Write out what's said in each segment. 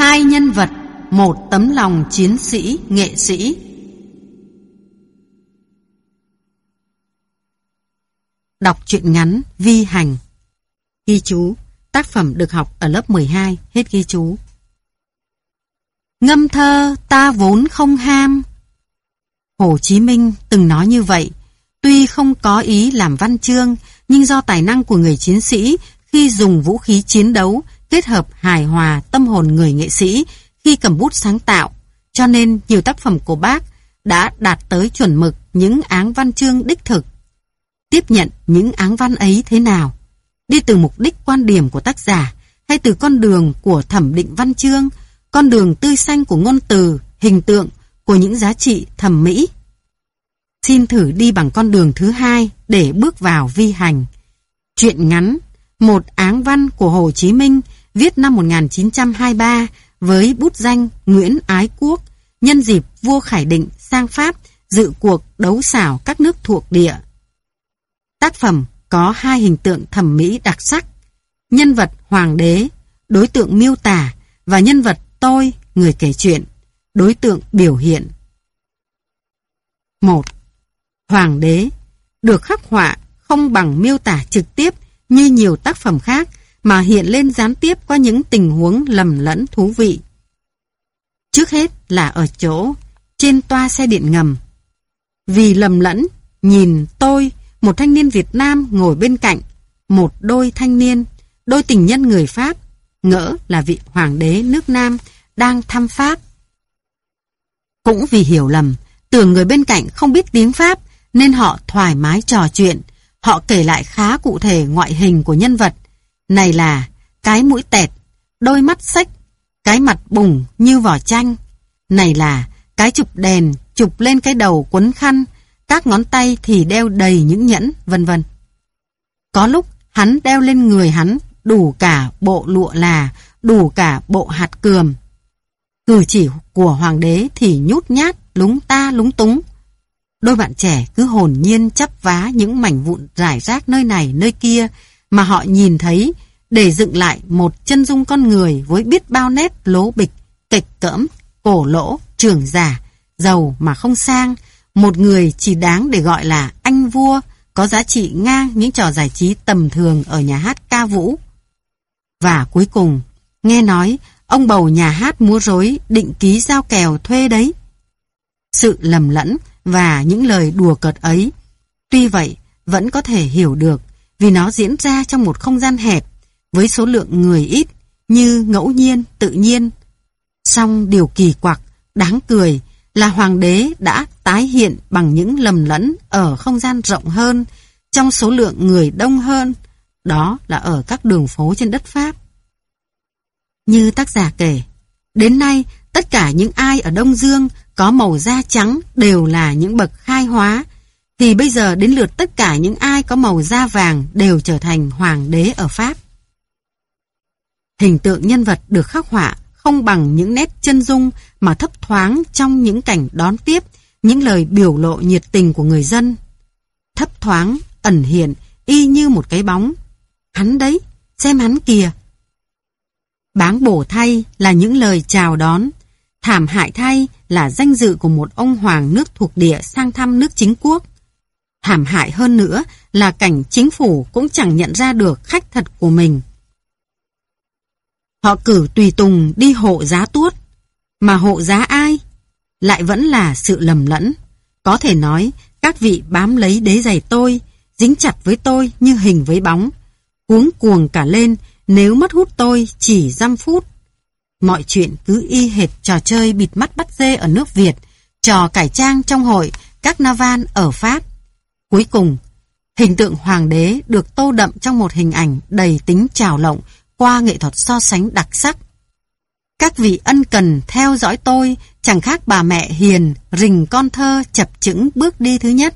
Hai nhân vật, một tấm lòng chiến sĩ, nghệ sĩ. Đọc truyện ngắn Vi Hành Ghi chú, tác phẩm được học ở lớp 12, hết ghi chú. Ngâm thơ ta vốn không ham. Hồ Chí Minh từng nói như vậy, tuy không có ý làm văn chương, nhưng do tài năng của người chiến sĩ khi dùng vũ khí chiến đấu kết hợp hài hòa tâm hồn người nghệ sĩ khi cầm bút sáng tạo, cho nên nhiều tác phẩm của bác đã đạt tới chuẩn mực những áng văn chương đích thực. Tiếp nhận những áng văn ấy thế nào? Đi từ mục đích quan điểm của tác giả hay từ con đường của thẩm định văn chương, con đường tươi xanh của ngôn từ, hình tượng, của những giá trị thẩm mỹ? Xin thử đi bằng con đường thứ hai để bước vào vi hành. Chuyện ngắn, một áng văn của Hồ Chí Minh viết năm 1923 với bút danh Nguyễn Ái Quốc, nhân dịp vua Khải Định sang Pháp dự cuộc đấu xảo các nước thuộc địa. Tác phẩm có hai hình tượng thẩm mỹ đặc sắc, nhân vật hoàng đế, đối tượng miêu tả và nhân vật tôi, người kể chuyện, đối tượng biểu hiện. 1. Hoàng đế được khắc họa không bằng miêu tả trực tiếp như nhiều tác phẩm khác mà hiện lên gián tiếp qua những tình huống lầm lẫn thú vị. Trước hết là ở chỗ, trên toa xe điện ngầm. Vì lầm lẫn, nhìn tôi, một thanh niên Việt Nam ngồi bên cạnh, một đôi thanh niên, đôi tình nhân người Pháp, ngỡ là vị hoàng đế nước Nam đang thăm Pháp. Cũng vì hiểu lầm, tưởng người bên cạnh không biết tiếng Pháp nên họ thoải mái trò chuyện. Họ kể lại khá cụ thể ngoại hình của nhân vật. Này là cái mũi tẹt, đôi mắt sách, cái mặt bùng như vỏ chanh. Này là cái chụp đèn, chụp lên cái đầu quấn khăn, các ngón tay thì đeo đầy những nhẫn, vân vân. Có lúc hắn đeo lên người hắn đủ cả bộ lụa là, đủ cả bộ hạt cườm. Cử chỉ của hoàng đế thì nhút nhát, lúng ta lúng túng. Đôi bạn trẻ cứ hồn nhiên chấp vá những mảnh vụn rải rác nơi này nơi kia mà họ nhìn thấy để dựng lại một chân dung con người với biết bao nét lố bịch, kịch cỡm, cổ lỗ, trưởng giả, giàu mà không sang, một người chỉ đáng để gọi là anh vua, có giá trị ngang những trò giải trí tầm thường ở nhà hát ca vũ. Và cuối cùng, nghe nói ông bầu nhà hát múa rối định ký giao kèo thuê đấy. Sự lầm lẫn và những lời đùa cợt ấy, tuy vậy vẫn có thể hiểu được vì nó diễn ra trong một không gian hẹp với số lượng người ít như ngẫu nhiên, tự nhiên. Song điều kỳ quặc, đáng cười là hoàng đế đã tái hiện bằng những lầm lẫn ở không gian rộng hơn, trong số lượng người đông hơn, đó là ở các đường phố trên đất Pháp. Như tác giả kể, đến nay tất cả những ai ở Đông Dương có màu da trắng đều là những bậc khai hóa, thì bây giờ đến lượt tất cả những ai có màu da vàng đều trở thành hoàng đế ở Pháp. Hình tượng nhân vật được khắc họa không bằng những nét chân dung mà thấp thoáng trong những cảnh đón tiếp, những lời biểu lộ nhiệt tình của người dân. Thấp thoáng, ẩn hiện, y như một cái bóng. Hắn đấy, xem hắn kìa. Báng bổ thay là những lời chào đón. Thảm hại thay là danh dự của một ông hoàng nước thuộc địa sang thăm nước chính quốc. Thảm hại hơn nữa là cảnh chính phủ cũng chẳng nhận ra được khách thật của mình. Họ cử tùy tùng đi hộ giá tuốt. Mà hộ giá ai? Lại vẫn là sự lầm lẫn. Có thể nói, các vị bám lấy đế giày tôi, dính chặt với tôi như hình với bóng. Cuống cuồng cả lên, nếu mất hút tôi chỉ dăm phút. Mọi chuyện cứ y hệt trò chơi bịt mắt bắt dê ở nước Việt, trò cải trang trong hội các Navan ở Pháp. Cuối cùng, hình tượng hoàng đế được tô đậm trong một hình ảnh đầy tính trào lộng qua nghệ thuật so sánh đặc sắc. Các vị ân cần theo dõi tôi chẳng khác bà mẹ hiền rình con thơ chập chững bước đi thứ nhất.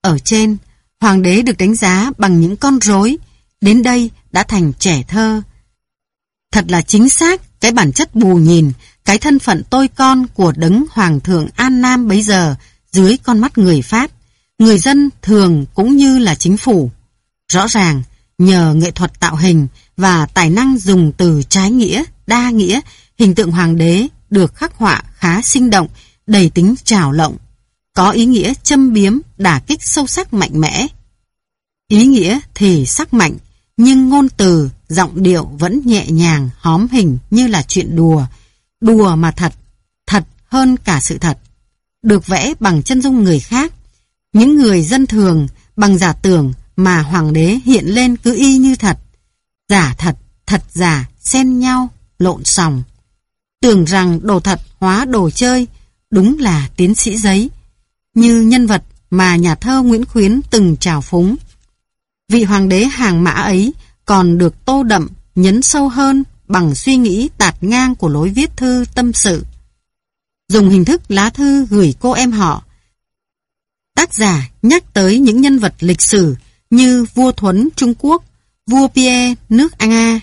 Ở trên, hoàng đế được đánh giá bằng những con rối, đến đây đã thành trẻ thơ. Thật là chính xác cái bản chất bù nhìn, cái thân phận tôi con của đấng hoàng thượng An Nam bấy giờ dưới con mắt người Pháp, người dân thường cũng như là chính phủ. Rõ ràng, nhờ nghệ thuật tạo hình và tài năng dùng từ trái nghĩa đa nghĩa, hình tượng hoàng đế được khắc họa khá sinh động, đầy tính trào lộng, có ý nghĩa châm biếm, đả kích sâu sắc mạnh mẽ. Ý nghĩa thì sắc mạnh, nhưng ngôn từ, giọng điệu vẫn nhẹ nhàng, hóm hình như là chuyện đùa. Đùa mà thật, thật hơn cả sự thật. Được vẽ bằng chân dung người khác. Những người dân thường bằng giả tưởng mà hoàng đế hiện lên cứ y như thật. Giả thật, thật giả, xen nhau, lộn sòng. Tưởng rằng đồ thật hóa đồ chơi, đúng là tiến sĩ giấy. Như nhân vật mà nhà thơ Nguyễn Khuyến từng trào phúng. Vị hoàng đế hàng mã ấy còn được tô đậm, nhấn sâu hơn bằng suy nghĩ tạt ngang của lối viết thư tâm sự. Dùng hình thức lá thư gửi cô em họ. Tác giả nhắc tới những nhân vật lịch sử như vua Thuấn Trung Quốc, vua Pierre nước Anga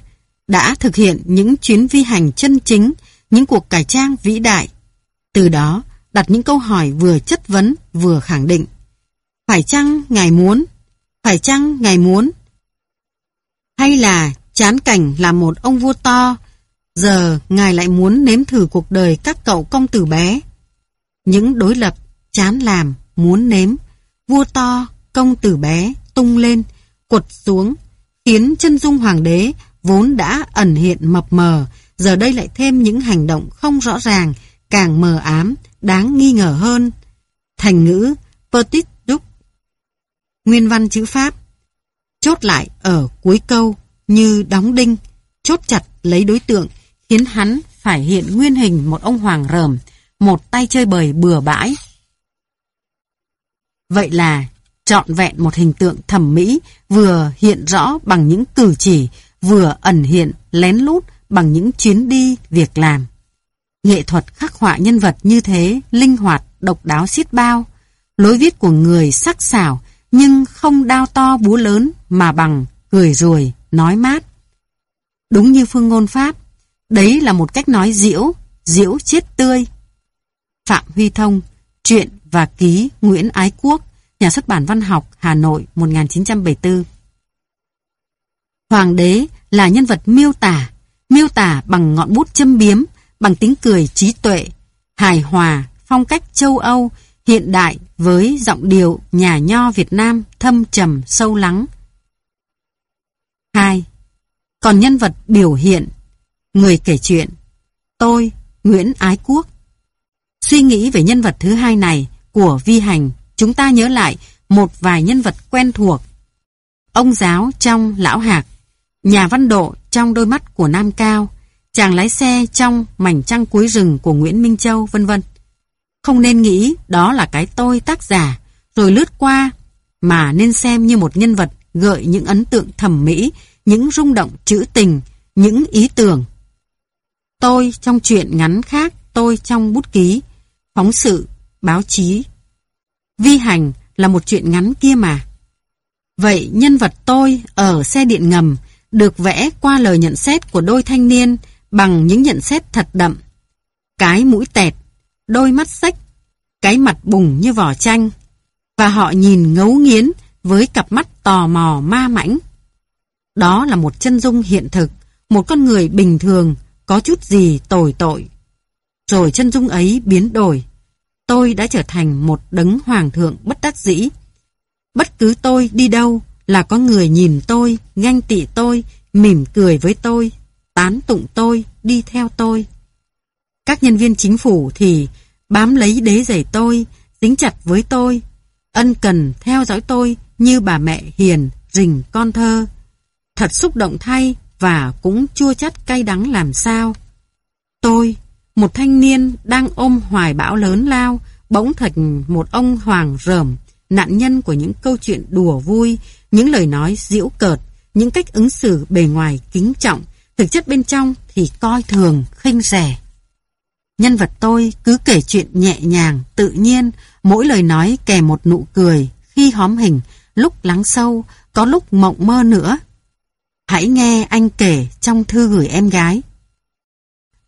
đã thực hiện những chuyến vi hành chân chính, những cuộc cải trang vĩ đại. Từ đó, đặt những câu hỏi vừa chất vấn vừa khẳng định. Phải chăng Ngài muốn? Phải chăng Ngài muốn? Hay là chán cảnh là một ông vua to, giờ Ngài lại muốn nếm thử cuộc đời các cậu công tử bé? Những đối lập, chán làm, muốn nếm, vua to, công tử bé, tung lên, quật xuống, khiến chân dung hoàng đế vốn đã ẩn hiện mập mờ, giờ đây lại thêm những hành động không rõ ràng, càng mờ ám, đáng nghi ngờ hơn. Thành ngữ Petit Duc Nguyên văn chữ Pháp Chốt lại ở cuối câu như đóng đinh, chốt chặt lấy đối tượng, khiến hắn phải hiện nguyên hình một ông hoàng rờm, một tay chơi bời bừa bãi. Vậy là trọn vẹn một hình tượng thẩm mỹ vừa hiện rõ bằng những cử chỉ, vừa ẩn hiện lén lút bằng những chuyến đi, việc làm. Nghệ thuật khắc họa nhân vật như thế, linh hoạt, độc đáo xiết bao. Lối viết của người sắc sảo, nhưng không đao to búa lớn mà bằng cười ruồi, nói mát. Đúng như phương ngôn Pháp, đấy là một cách nói diễu, diễu chết tươi. Phạm Huy Thông, chuyện và ký Nguyễn Ái Quốc, nhà xuất bản văn học Hà Nội 1974. Hoàng đế là nhân vật miêu tả, miêu tả bằng ngọn bút châm biếm, bằng tính cười trí tuệ, hài hòa, phong cách châu Âu, hiện đại với giọng điệu nhà nho Việt Nam thâm trầm sâu lắng. 2. Còn nhân vật biểu hiện, người kể chuyện, tôi, Nguyễn Ái Quốc. Suy nghĩ về nhân vật thứ hai này của Vi Hành, chúng ta nhớ lại một vài nhân vật quen thuộc. Ông giáo trong Lão Hạc, nhà văn độ trong đôi mắt của Nam Cao, chàng lái xe trong mảnh trăng cuối rừng của Nguyễn Minh Châu, vân vân. Không nên nghĩ đó là cái tôi tác giả, rồi lướt qua, mà nên xem như một nhân vật gợi những ấn tượng thẩm mỹ, những rung động trữ tình, những ý tưởng. Tôi trong chuyện ngắn khác, tôi trong bút ký, phóng sự, báo chí. Vi hành là một chuyện ngắn kia mà. Vậy nhân vật tôi ở xe điện ngầm được vẽ qua lời nhận xét của đôi thanh niên bằng những nhận xét thật đậm. Cái mũi tẹt, đôi mắt sách, cái mặt bùng như vỏ chanh. Và họ nhìn ngấu nghiến với cặp mắt tò mò ma mãnh. Đó là một chân dung hiện thực, một con người bình thường, có chút gì tồi tội. Rồi chân dung ấy biến đổi. Tôi đã trở thành một đấng hoàng thượng bất đắc dĩ. Bất cứ tôi đi đâu là có người nhìn tôi, ganh tị tôi, mỉm cười với tôi, tán tụng tôi, đi theo tôi. Các nhân viên chính phủ thì bám lấy đế giày tôi, dính chặt với tôi, ân cần theo dõi tôi như bà mẹ hiền, rình con thơ. Thật xúc động thay và cũng chua chát cay đắng làm sao. Tôi, một thanh niên đang ôm hoài bão lớn lao, bỗng thành một ông hoàng rờm, nạn nhân của những câu chuyện đùa vui, những lời nói giễu cợt, những cách ứng xử bề ngoài kính trọng, thực chất bên trong thì coi thường, khinh rẻ. Nhân vật tôi cứ kể chuyện nhẹ nhàng, tự nhiên, mỗi lời nói kèm một nụ cười, khi hóm hình, lúc lắng sâu, có lúc mộng mơ nữa. Hãy nghe anh kể trong thư gửi em gái.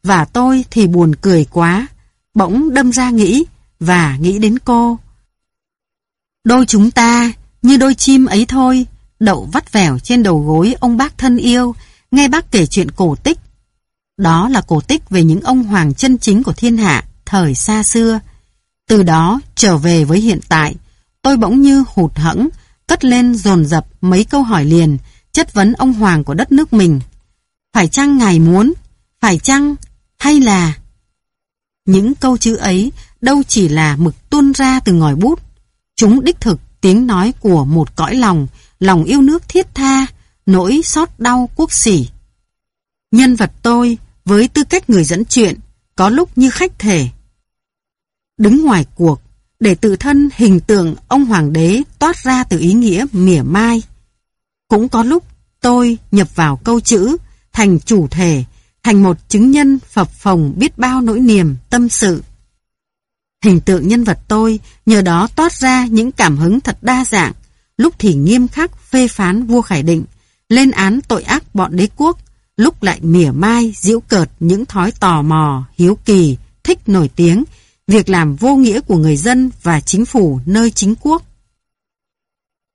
Và tôi thì buồn cười quá, bỗng đâm ra nghĩ, và nghĩ đến cô. Đôi chúng ta, như đôi chim ấy thôi, đậu vắt vẻo trên đầu gối ông bác thân yêu, nghe bác kể chuyện cổ tích. Đó là cổ tích về những ông hoàng chân chính của thiên hạ, thời xa xưa. Từ đó trở về với hiện tại, tôi bỗng như hụt hẫng, cất lên dồn dập mấy câu hỏi liền, chất vấn ông hoàng của đất nước mình. Phải chăng ngài muốn? Phải chăng? Hay là... Những câu chữ ấy đâu chỉ là mực tuôn ra từ ngòi bút. Chúng đích thực tiếng nói của một cõi lòng, lòng yêu nước thiết tha, nỗi xót đau quốc sỉ. Nhân vật tôi, với tư cách người dẫn chuyện, có lúc như khách thể. Đứng ngoài cuộc, để tự thân hình tượng ông hoàng đế toát ra từ ý nghĩa mỉa mai. Cũng có lúc tôi nhập vào câu chữ, thành chủ thể, thành một chứng nhân phập phồng biết bao nỗi niềm, tâm sự. Hình tượng nhân vật tôi nhờ đó toát ra những cảm hứng thật đa dạng, lúc thì nghiêm khắc phê phán vua Khải Định, lên án tội ác bọn đế quốc, lúc lại mỉa mai, diễu cợt những thói tò mò, hiếu kỳ, thích nổi tiếng, việc làm vô nghĩa của người dân và chính phủ nơi chính quốc.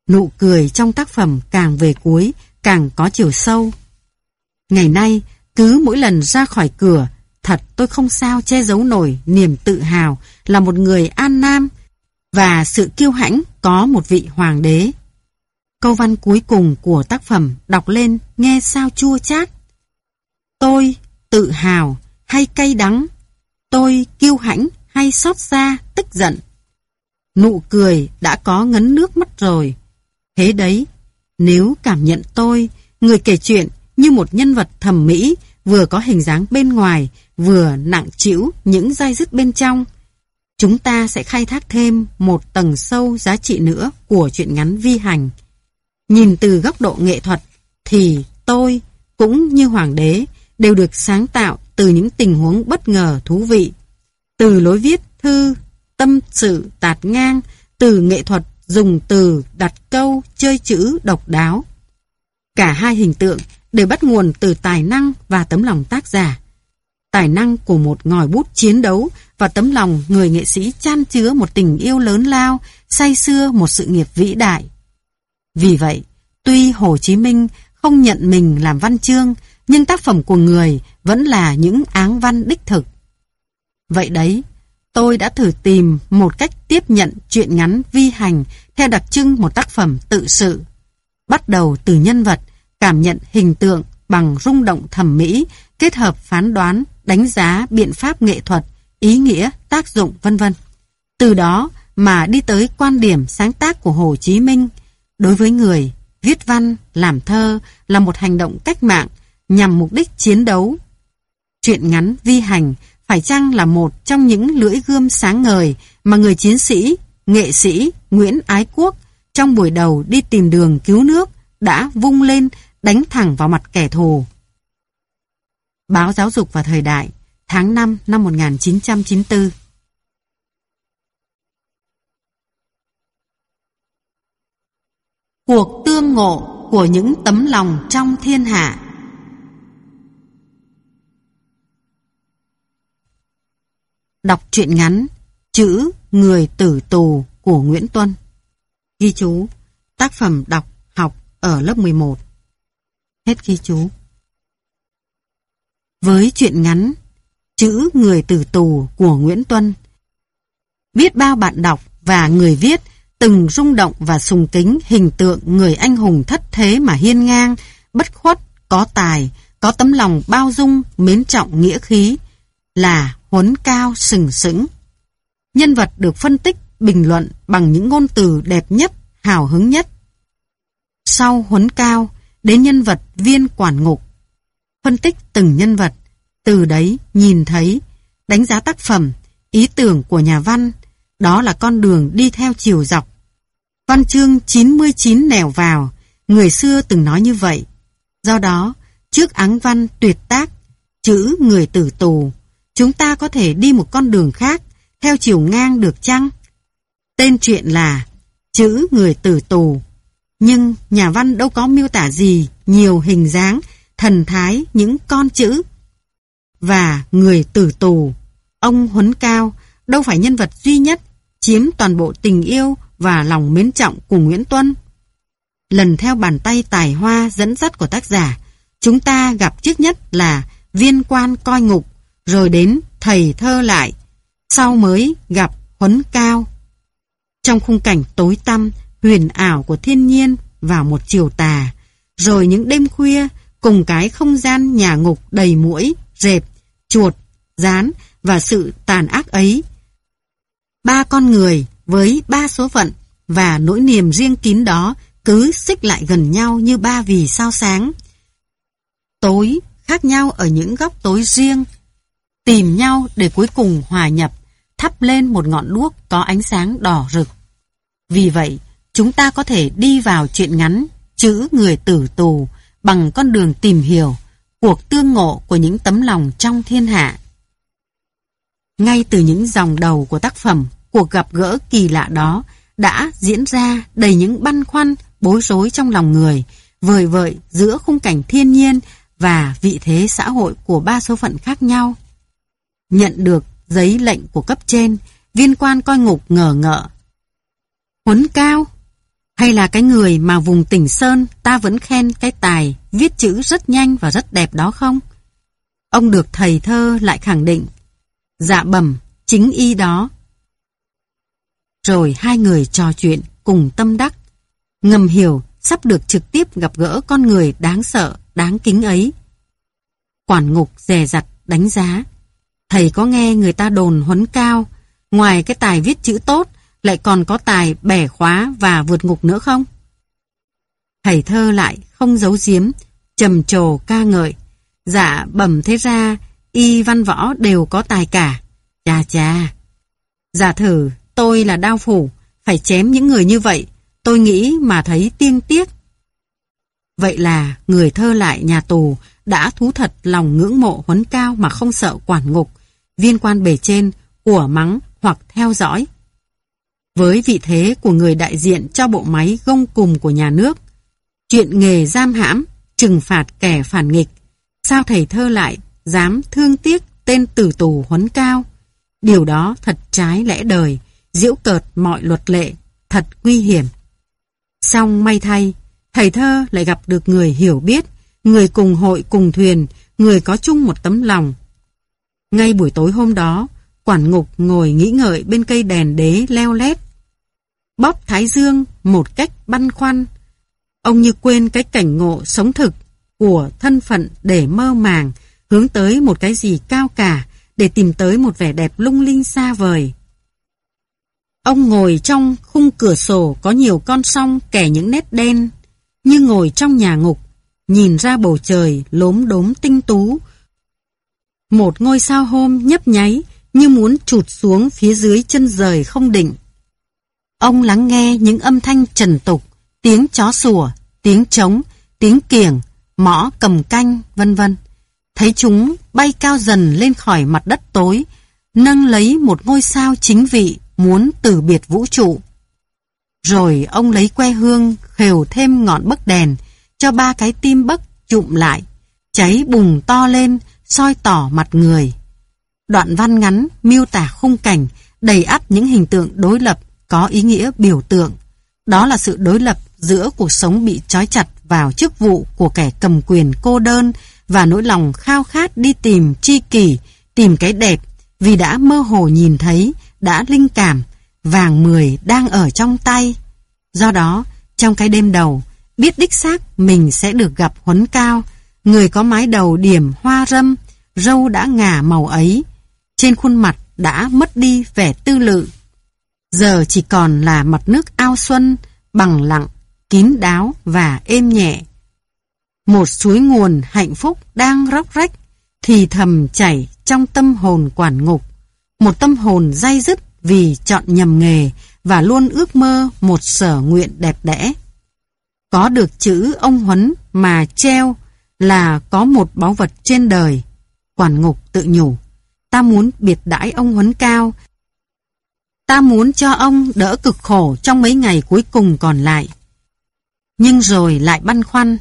Nụ cười trong tác phẩm càng về cuối, càng có chiều sâu. Ngày nay, cứ mỗi lần ra khỏi cửa, thật tôi không sao che giấu nổi niềm tự hào là một người an nam và sự kiêu hãnh có một vị hoàng đế. Câu văn cuối cùng của tác phẩm đọc lên nghe sao chua chát. Tôi tự hào hay cay đắng, tôi kiêu hãnh hay xót xa, tức giận. Nụ cười đã có ngấn nước mắt rồi. Thế đấy, nếu cảm nhận tôi, người kể chuyện như một nhân vật thẩm mỹ, vừa có hình dáng bên ngoài, vừa nặng chịu những dai dứt bên trong, chúng ta sẽ khai thác thêm một tầng sâu giá trị nữa của chuyện ngắn vi hành. Nhìn từ góc độ nghệ thuật, thì tôi, cũng như hoàng đế, đều được sáng tạo từ những tình huống bất ngờ thú vị. Từ lối viết thư, tâm sự tạt ngang, từ nghệ thuật dùng từ, đặt câu, chơi chữ độc đáo. Cả hai hình tượng đều bắt nguồn từ tài năng và tấm lòng tác giả. Tài năng của một ngòi bút chiến đấu và tấm lòng người nghệ sĩ chan chứa một tình yêu lớn lao, say xưa một sự nghiệp vĩ đại. Vì vậy, tuy Hồ Chí Minh không nhận mình làm văn chương, nhưng tác phẩm của người vẫn là những áng văn đích thực. Vậy đấy, tôi đã thử tìm một cách tiếp nhận chuyện ngắn vi hành theo đặc trưng một tác phẩm tự sự. Bắt đầu từ nhân vật, cảm nhận hình tượng bằng rung động thẩm mỹ, kết hợp phán đoán, đánh giá biện pháp nghệ thuật, ý nghĩa, tác dụng vân vân. Từ đó mà đi tới quan điểm sáng tác của Hồ Chí Minh. Đối với người, viết văn, làm thơ là một hành động cách mạng nhằm mục đích chiến đấu. Chuyện ngắn vi hành phải chăng là một trong những lưỡi gươm sáng ngời mà người chiến sĩ, nghệ sĩ Nguyễn Ái Quốc trong buổi đầu đi tìm đường cứu nước đã vung lên đánh thẳng vào mặt kẻ thù. Báo Giáo dục và Thời đại, tháng 5 năm 1994 Cuộc tương ngộ của những tấm lòng trong thiên hạ. Đọc truyện ngắn Chữ Người Tử Tù của Nguyễn Tuân. Ghi chú Tác phẩm đọc học ở lớp 11 Hết ghi chú Với chuyện ngắn Chữ Người Tử Tù của Nguyễn Tuân Biết bao bạn đọc và người viết từng rung động và sùng kính hình tượng người anh hùng thất thế mà hiên ngang, bất khuất, có tài, có tấm lòng bao dung, mến trọng nghĩa khí, là huấn cao sừng sững. Nhân vật được phân tích, bình luận bằng những ngôn từ đẹp nhất, hào hứng nhất. Sau huấn cao, đến nhân vật viên quản ngục. Phân tích từng nhân vật, từ đấy nhìn thấy, đánh giá tác phẩm, ý tưởng của nhà văn, đó là con đường đi theo chiều dọc. Văn chương 99 nẻo vào, người xưa từng nói như vậy. Do đó, trước áng văn tuyệt tác, chữ người tử tù, chúng ta có thể đi một con đường khác, theo chiều ngang được chăng? Tên chuyện là chữ người tử tù. Nhưng nhà văn đâu có miêu tả gì nhiều hình dáng, thần thái những con chữ. Và người tử tù, ông Huấn Cao, đâu phải nhân vật duy nhất, chiếm toàn bộ tình yêu và lòng mến trọng của Nguyễn Tuân. Lần theo bàn tay tài hoa dẫn dắt của tác giả, chúng ta gặp trước nhất là viên quan coi ngục, rồi đến thầy thơ lại, sau mới gặp huấn cao. Trong khung cảnh tối tăm, huyền ảo của thiên nhiên vào một chiều tà, rồi những đêm khuya cùng cái không gian nhà ngục đầy mũi, rệp, chuột, rán và sự tàn ác ấy. Ba con người với ba số phận và nỗi niềm riêng kín đó cứ xích lại gần nhau như ba vì sao sáng. Tối khác nhau ở những góc tối riêng, tìm nhau để cuối cùng hòa nhập, thắp lên một ngọn đuốc có ánh sáng đỏ rực. Vì vậy, chúng ta có thể đi vào chuyện ngắn, chữ người tử tù bằng con đường tìm hiểu, cuộc tương ngộ của những tấm lòng trong thiên hạ. Ngay từ những dòng đầu của tác phẩm, cuộc gặp gỡ kỳ lạ đó đã diễn ra đầy những băn khoăn, bối rối trong lòng người, vời vợi giữa khung cảnh thiên nhiên và vị thế xã hội của ba số phận khác nhau. Nhận được giấy lệnh của cấp trên, viên quan coi ngục ngờ ngợ. Huấn cao? Hay là cái người mà vùng tỉnh Sơn ta vẫn khen cái tài viết chữ rất nhanh và rất đẹp đó không? Ông được thầy thơ lại khẳng định. Dạ bẩm, chính y đó. Rồi hai người trò chuyện cùng tâm đắc. Ngầm hiểu sắp được trực tiếp gặp gỡ con người đáng sợ, đáng kính ấy. Quản ngục dè dặt đánh giá. Thầy có nghe người ta đồn huấn cao, ngoài cái tài viết chữ tốt, lại còn có tài bẻ khóa và vượt ngục nữa không? Thầy thơ lại không giấu giếm, trầm trồ ca ngợi. Dạ bẩm thế ra, y văn võ đều có tài cả. Chà chà. Giả dạ thử, tôi là đao phủ, phải chém những người như vậy, tôi nghĩ mà thấy tiên tiếc. Vậy là người thơ lại nhà tù đã thú thật lòng ngưỡng mộ huấn cao mà không sợ quản ngục, viên quan bề trên, của mắng hoặc theo dõi. Với vị thế của người đại diện cho bộ máy gông cùng của nhà nước, chuyện nghề giam hãm, trừng phạt kẻ phản nghịch, sao thầy thơ lại dám thương tiếc tên tử tù huấn cao? Điều đó thật trái lẽ đời, diễu cợt mọi luật lệ, thật nguy hiểm. Xong may thay, thầy thơ lại gặp được người hiểu biết, người cùng hội cùng thuyền, người có chung một tấm lòng. Ngay buổi tối hôm đó, quản ngục ngồi nghĩ ngợi bên cây đèn đế leo lét. Bóp thái dương một cách băn khoăn. Ông như quên cái cảnh ngộ sống thực của thân phận để mơ màng, hướng tới một cái gì cao cả, để tìm tới một vẻ đẹp lung linh xa vời. Ông ngồi trong khung cửa sổ có nhiều con sông kẻ những nét đen, như ngồi trong nhà ngục, nhìn ra bầu trời lốm đốm tinh tú. Một ngôi sao hôm nhấp nháy như muốn trụt xuống phía dưới chân rời không định. Ông lắng nghe những âm thanh trần tục, tiếng chó sủa, tiếng trống, tiếng kiểng, mõ cầm canh, vân vân. Thấy chúng bay cao dần lên khỏi mặt đất tối, nâng lấy một ngôi sao chính vị muốn từ biệt vũ trụ. Rồi ông lấy que hương khều thêm ngọn bấc đèn cho ba cái tim bấc chụm lại, cháy bùng to lên, soi tỏ mặt người. Đoạn văn ngắn miêu tả khung cảnh đầy ắp những hình tượng đối lập có ý nghĩa biểu tượng. Đó là sự đối lập giữa cuộc sống bị trói chặt vào chức vụ của kẻ cầm quyền cô đơn và nỗi lòng khao khát đi tìm tri kỷ, tìm cái đẹp vì đã mơ hồ nhìn thấy đã linh cảm, vàng mười đang ở trong tay. Do đó, trong cái đêm đầu, biết đích xác mình sẽ được gặp huấn cao, người có mái đầu điểm hoa râm, râu đã ngả màu ấy, trên khuôn mặt đã mất đi vẻ tư lự. Giờ chỉ còn là mặt nước ao xuân, bằng lặng, kín đáo và êm nhẹ. Một suối nguồn hạnh phúc đang róc rách, thì thầm chảy trong tâm hồn quản ngục một tâm hồn dai dứt vì chọn nhầm nghề và luôn ước mơ một sở nguyện đẹp đẽ. Có được chữ ông Huấn mà treo là có một báu vật trên đời. Quản ngục tự nhủ, ta muốn biệt đãi ông Huấn cao. Ta muốn cho ông đỡ cực khổ trong mấy ngày cuối cùng còn lại. Nhưng rồi lại băn khoăn,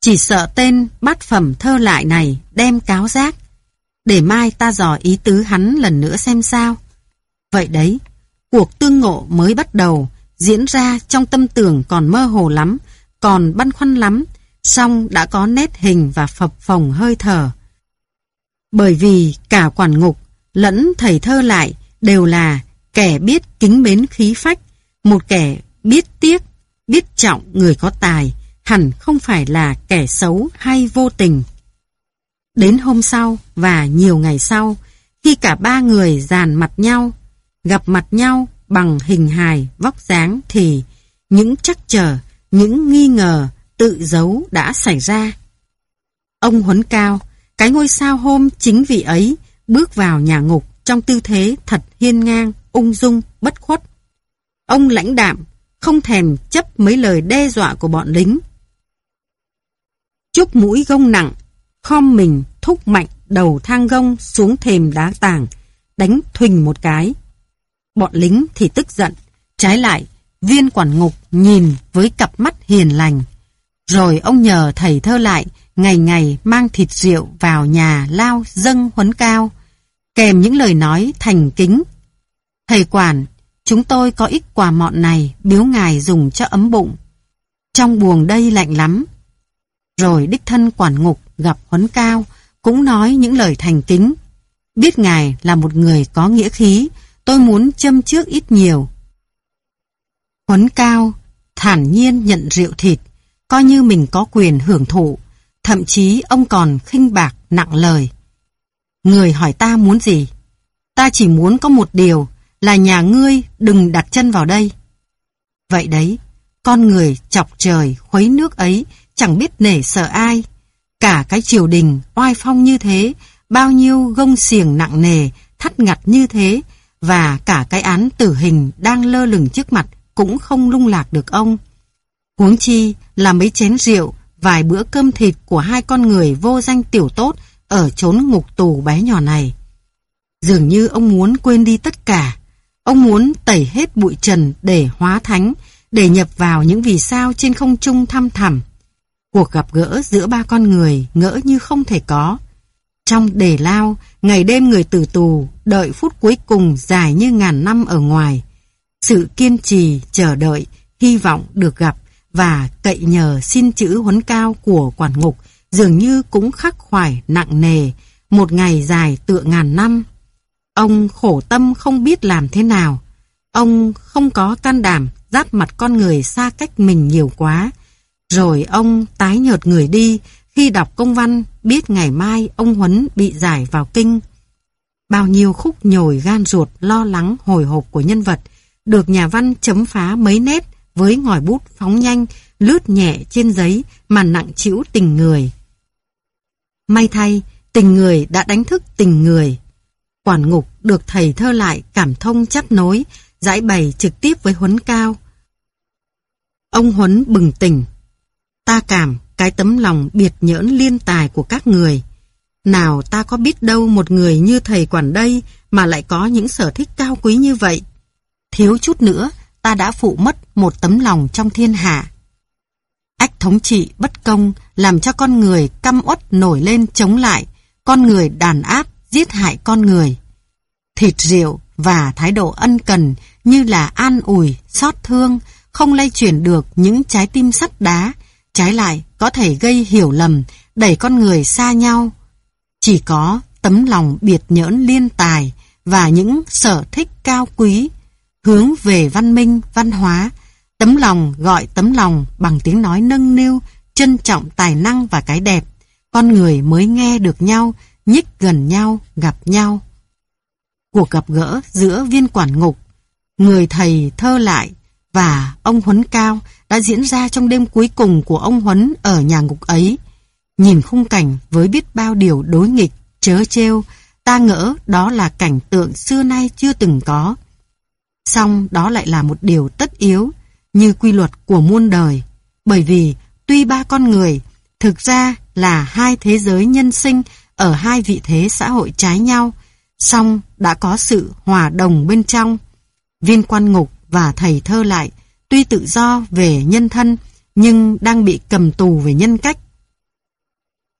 chỉ sợ tên bát phẩm thơ lại này đem cáo giác để mai ta dò ý tứ hắn lần nữa xem sao. Vậy đấy, cuộc tương ngộ mới bắt đầu, diễn ra trong tâm tưởng còn mơ hồ lắm, còn băn khoăn lắm, song đã có nét hình và phập phồng hơi thở. Bởi vì cả quản ngục lẫn thầy thơ lại đều là kẻ biết kính mến khí phách, một kẻ biết tiếc, biết trọng người có tài, hẳn không phải là kẻ xấu hay vô tình. Đến hôm sau và nhiều ngày sau, khi cả ba người dàn mặt nhau, gặp mặt nhau bằng hình hài, vóc dáng thì những chắc chờ, những nghi ngờ, tự giấu đã xảy ra. Ông Huấn Cao, cái ngôi sao hôm chính vị ấy, bước vào nhà ngục trong tư thế thật hiên ngang, ung dung, bất khuất. Ông lãnh đạm, không thèm chấp mấy lời đe dọa của bọn lính. Chúc mũi gông nặng, khom mình thúc mạnh đầu thang gông xuống thềm đá tàng, đánh thình một cái. Bọn lính thì tức giận, trái lại, viên quản ngục nhìn với cặp mắt hiền lành. Rồi ông nhờ thầy thơ lại, ngày ngày mang thịt rượu vào nhà lao dâng huấn cao, kèm những lời nói thành kính. Thầy quản, chúng tôi có ít quà mọn này biếu ngài dùng cho ấm bụng. Trong buồng đây lạnh lắm. Rồi đích thân quản ngục gặp huấn cao, cũng nói những lời thành kính. Biết ngài là một người có nghĩa khí, tôi muốn châm trước ít nhiều. Huấn cao, thản nhiên nhận rượu thịt, coi như mình có quyền hưởng thụ, thậm chí ông còn khinh bạc nặng lời. Người hỏi ta muốn gì? Ta chỉ muốn có một điều là nhà ngươi đừng đặt chân vào đây. Vậy đấy, con người chọc trời khuấy nước ấy chẳng biết nể sợ ai. Cả cái triều đình oai phong như thế, bao nhiêu gông xiềng nặng nề, thắt ngặt như thế, và cả cái án tử hình đang lơ lửng trước mặt cũng không lung lạc được ông. Huống chi là mấy chén rượu, vài bữa cơm thịt của hai con người vô danh tiểu tốt ở chốn ngục tù bé nhỏ này. Dường như ông muốn quên đi tất cả. Ông muốn tẩy hết bụi trần để hóa thánh, để nhập vào những vì sao trên không trung thăm thẳm. Cuộc gặp gỡ giữa ba con người ngỡ như không thể có. Trong đề lao, ngày đêm người tử tù đợi phút cuối cùng dài như ngàn năm ở ngoài. Sự kiên trì, chờ đợi, hy vọng được gặp và cậy nhờ xin chữ huấn cao của quản ngục dường như cũng khắc khoải nặng nề, một ngày dài tựa ngàn năm. Ông khổ tâm không biết làm thế nào. Ông không có can đảm giáp mặt con người xa cách mình nhiều quá. Rồi ông tái nhợt người đi khi đọc công văn biết ngày mai ông Huấn bị giải vào kinh. Bao nhiêu khúc nhồi gan ruột lo lắng hồi hộp của nhân vật được nhà văn chấm phá mấy nét với ngòi bút phóng nhanh, lướt nhẹ trên giấy mà nặng chịu tình người. May thay, tình người đã đánh thức tình người. Quản ngục được thầy thơ lại cảm thông chấp nối, giải bày trực tiếp với Huấn Cao. Ông Huấn bừng tỉnh. Ta cảm cái tấm lòng biệt nhỡn liên tài của các người. Nào ta có biết đâu một người như thầy quản đây mà lại có những sở thích cao quý như vậy. Thiếu chút nữa, ta đã phụ mất một tấm lòng trong thiên hạ. Ách thống trị bất công làm cho con người căm uất nổi lên chống lại, con người đàn áp giết hại con người. Thịt rượu và thái độ ân cần như là an ủi, xót thương, không lay chuyển được những trái tim sắt đá, trái lại có thể gây hiểu lầm, đẩy con người xa nhau. Chỉ có tấm lòng biệt nhỡn liên tài và những sở thích cao quý, hướng về văn minh, văn hóa, tấm lòng gọi tấm lòng bằng tiếng nói nâng niu, trân trọng tài năng và cái đẹp, con người mới nghe được nhau, nhích gần nhau, gặp nhau. Cuộc gặp gỡ giữa viên quản ngục, người thầy thơ lại và ông Huấn Cao đã diễn ra trong đêm cuối cùng của ông Huấn ở nhà ngục ấy. Nhìn khung cảnh với biết bao điều đối nghịch, chớ trêu, ta ngỡ đó là cảnh tượng xưa nay chưa từng có. Xong đó lại là một điều tất yếu, như quy luật của muôn đời. Bởi vì tuy ba con người thực ra là hai thế giới nhân sinh ở hai vị thế xã hội trái nhau, song đã có sự hòa đồng bên trong. Viên quan ngục và thầy thơ lại, tuy tự do về nhân thân, nhưng đang bị cầm tù về nhân cách.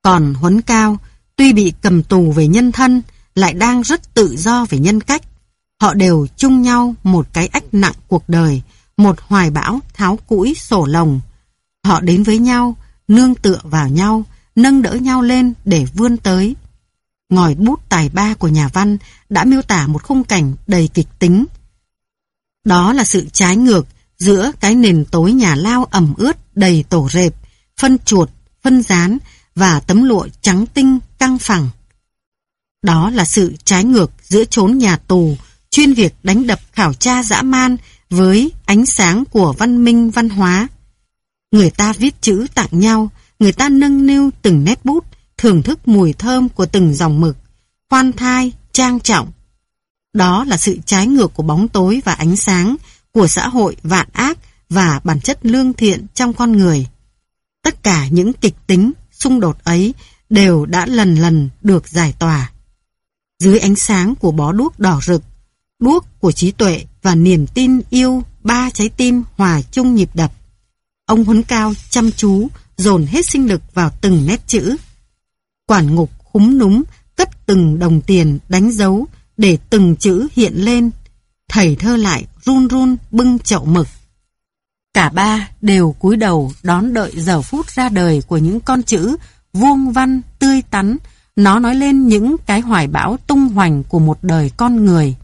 Còn huấn cao, tuy bị cầm tù về nhân thân, lại đang rất tự do về nhân cách. Họ đều chung nhau một cái ách nặng cuộc đời, một hoài bão tháo cũi sổ lồng. Họ đến với nhau, nương tựa vào nhau, nâng đỡ nhau lên để vươn tới. Ngòi bút tài ba của nhà văn đã miêu tả một khung cảnh đầy kịch tính. Đó là sự trái ngược giữa cái nền tối nhà lao ẩm ướt đầy tổ rệp, phân chuột, phân rán và tấm lụa trắng tinh căng phẳng. Đó là sự trái ngược giữa chốn nhà tù, chuyên việc đánh đập khảo tra dã man với ánh sáng của văn minh văn hóa. Người ta viết chữ tặng nhau, người ta nâng niu từng nét bút, thưởng thức mùi thơm của từng dòng mực, khoan thai, trang trọng. Đó là sự trái ngược của bóng tối và ánh sáng, của xã hội vạn ác và bản chất lương thiện trong con người. Tất cả những kịch tính, xung đột ấy đều đã lần lần được giải tỏa. Dưới ánh sáng của bó đuốc đỏ rực, đuốc của trí tuệ và niềm tin yêu ba trái tim hòa chung nhịp đập. Ông Huấn Cao chăm chú dồn hết sinh lực vào từng nét chữ. Quản ngục khúm núm cất từng đồng tiền đánh dấu để từng chữ hiện lên. Thầy thơ lại run run bưng chậu mực. Cả ba đều cúi đầu đón đợi giờ phút ra đời của những con chữ vuông văn tươi tắn, nó nói lên những cái hoài bão tung hoành của một đời con người.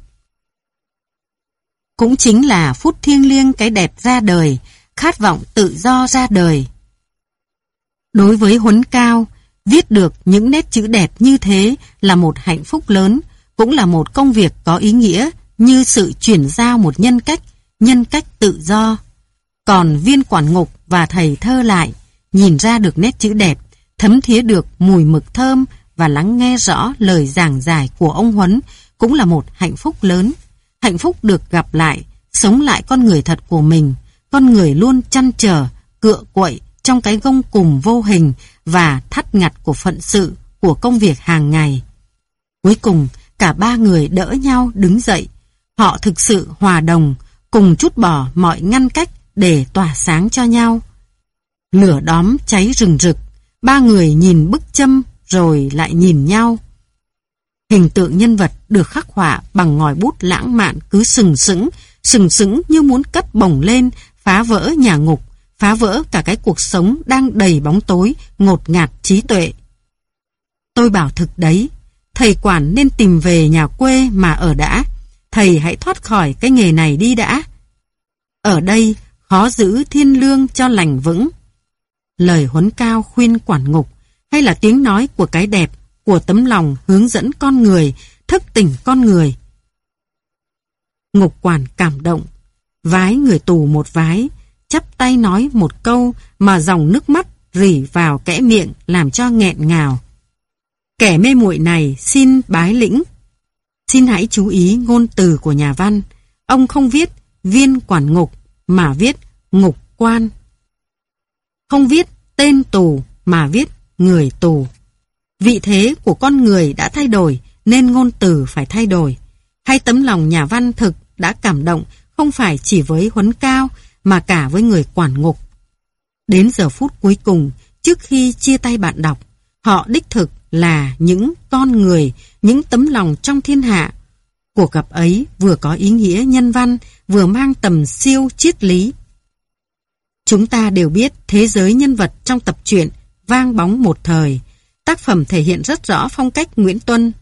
Cũng chính là phút thiêng liêng cái đẹp ra đời, khát vọng tự do ra đời. Đối với Huấn Cao, viết được những nét chữ đẹp như thế là một hạnh phúc lớn, cũng là một công việc có ý nghĩa như sự chuyển giao một nhân cách, nhân cách tự do. Còn viên quản ngục và thầy thơ lại, nhìn ra được nét chữ đẹp, thấm thía được mùi mực thơm và lắng nghe rõ lời giảng giải của ông Huấn cũng là một hạnh phúc lớn. Hạnh phúc được gặp lại, sống lại con người thật của mình, con người luôn chăn trở, cựa quậy trong cái gông cùng vô hình và thắt ngặt của phận sự, của công việc hàng ngày. Cuối cùng, cả ba người đỡ nhau đứng dậy. Họ thực sự hòa đồng, cùng chút bỏ mọi ngăn cách để tỏa sáng cho nhau. Lửa đóm cháy rừng rực, ba người nhìn bức châm rồi lại nhìn nhau. Hình tượng nhân vật được khắc họa bằng ngòi bút lãng mạn cứ sừng sững, sừng sững như muốn cất bổng lên, phá vỡ nhà ngục, phá vỡ cả cái cuộc sống đang đầy bóng tối, ngột ngạt trí tuệ. Tôi bảo thực đấy, thầy quản nên tìm về nhà quê mà ở đã, thầy hãy thoát khỏi cái nghề này đi đã. Ở đây, khó giữ thiên lương cho lành vững. Lời huấn cao khuyên quản ngục, hay là tiếng nói của cái đẹp, của tấm lòng hướng dẫn con người, thức tỉnh con người. Ngục quản cảm động, vái người tù một vái, chắp tay nói một câu mà dòng nước mắt rỉ vào kẽ miệng làm cho nghẹn ngào. Kẻ mê muội này xin bái lĩnh. Xin hãy chú ý ngôn từ của nhà văn. Ông không viết viên quản ngục mà viết ngục quan. Không viết tên tù mà viết người tù. Vị thế của con người đã thay đổi nên ngôn từ phải thay đổi. Hay tấm lòng nhà văn thực đã cảm động không phải chỉ với huấn cao mà cả với người quản ngục. Đến giờ phút cuối cùng, trước khi chia tay bạn đọc, họ đích thực là những con người, những tấm lòng trong thiên hạ. Cuộc gặp ấy vừa có ý nghĩa nhân văn, vừa mang tầm siêu triết lý. Chúng ta đều biết thế giới nhân vật trong tập truyện vang bóng một thời. Tác phẩm thể hiện rất rõ phong cách Nguyễn Tuân,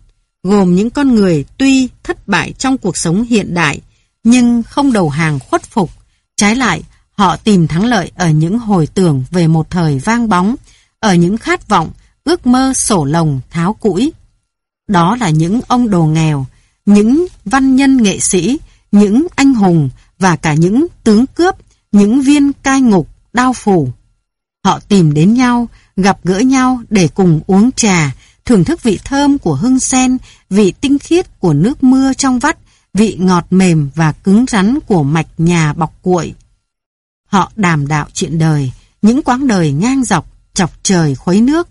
gồm những con người tuy thất bại trong cuộc sống hiện đại, nhưng không đầu hàng khuất phục. Trái lại, họ tìm thắng lợi ở những hồi tưởng về một thời vang bóng, ở những khát vọng, ước mơ sổ lồng tháo củi. Đó là những ông đồ nghèo, những văn nhân nghệ sĩ, những anh hùng và cả những tướng cướp, những viên cai ngục, đao phủ. Họ tìm đến nhau, gặp gỡ nhau để cùng uống trà, thưởng thức vị thơm của hương sen, vị tinh khiết của nước mưa trong vắt, vị ngọt mềm và cứng rắn của mạch nhà bọc cuội. Họ đàm đạo chuyện đời, những quãng đời ngang dọc, chọc trời khuấy nước.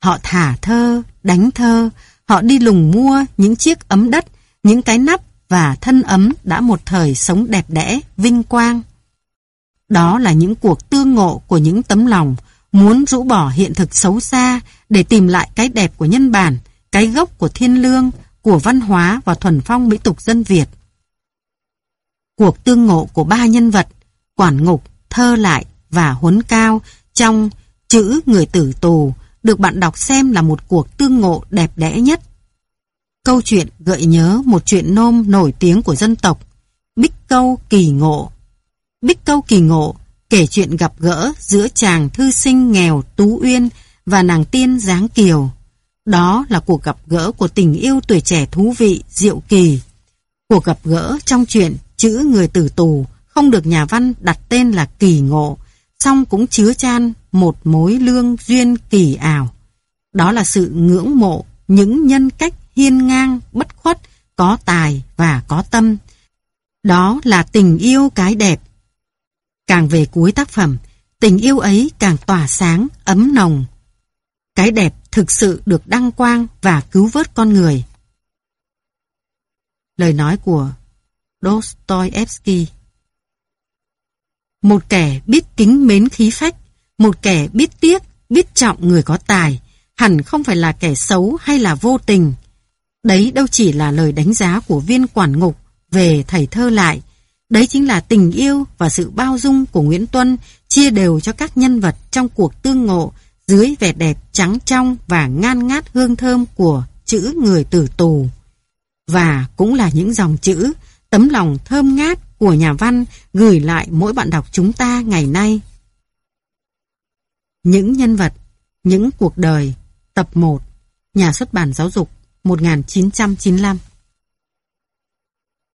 Họ thả thơ, đánh thơ, họ đi lùng mua những chiếc ấm đất, những cái nắp và thân ấm đã một thời sống đẹp đẽ, vinh quang. Đó là những cuộc tương ngộ của những tấm lòng, muốn rũ bỏ hiện thực xấu xa để tìm lại cái đẹp của nhân bản, cái gốc của thiên lương, của văn hóa và thuần phong mỹ tục dân Việt. Cuộc tương ngộ của ba nhân vật, quản ngục, thơ lại và huấn cao trong chữ người tử tù được bạn đọc xem là một cuộc tương ngộ đẹp đẽ nhất câu chuyện gợi nhớ một chuyện nôm nổi tiếng của dân tộc, Bích Câu Kỳ Ngộ. Bích Câu Kỳ Ngộ kể chuyện gặp gỡ giữa chàng thư sinh nghèo Tú Uyên và nàng tiên Giáng Kiều. Đó là cuộc gặp gỡ của tình yêu tuổi trẻ thú vị, diệu kỳ. Cuộc gặp gỡ trong chuyện chữ người tử tù không được nhà văn đặt tên là kỳ ngộ, song cũng chứa chan một mối lương duyên kỳ ảo. Đó là sự ngưỡng mộ những nhân cách hiên ngang, bất khuất, có tài và có tâm. Đó là tình yêu cái đẹp. Càng về cuối tác phẩm, tình yêu ấy càng tỏa sáng, ấm nồng. Cái đẹp thực sự được đăng quang và cứu vớt con người. Lời nói của Dostoevsky Một kẻ biết kính mến khí phách, một kẻ biết tiếc, biết trọng người có tài, hẳn không phải là kẻ xấu hay là vô tình. Đấy đâu chỉ là lời đánh giá của viên quản ngục về thầy thơ lại. Đấy chính là tình yêu và sự bao dung của Nguyễn Tuân chia đều cho các nhân vật trong cuộc tương ngộ dưới vẻ đẹp trắng trong và ngan ngát hương thơm của chữ người tử tù. Và cũng là những dòng chữ, tấm lòng thơm ngát của nhà văn gửi lại mỗi bạn đọc chúng ta ngày nay. Những nhân vật, những cuộc đời, tập 1, Nhà xuất bản giáo dục, 1995